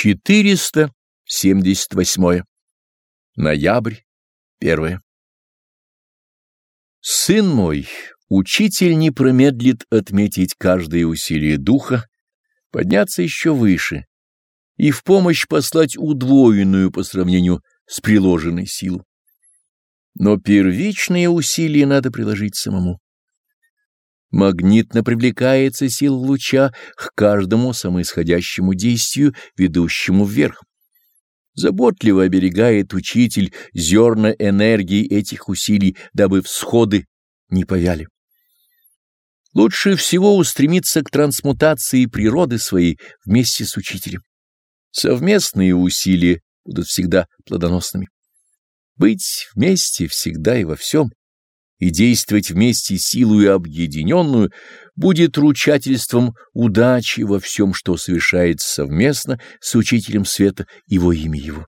478. Ноябрь. Первое. Сын мой, учитель не промедлит отметить каждое усилие духа, подняться еще выше и в помощь послать удвоенную по сравнению с приложенной силу. Но первичные усилия надо приложить самому. Магнитно привлекается сила луча к каждому самоисходящему действию, ведущему вверх. Заботливо оберегает учитель зерна энергии этих усилий, дабы всходы не повяли. Лучше всего устремиться к трансмутации природы своей вместе с учителем. Совместные усилия будут всегда плодоносными. Быть вместе всегда и во всем и действовать вместе силою объединенную будет ручательством удачи во всем, что совершается совместно с Учителем Света и во имя Его.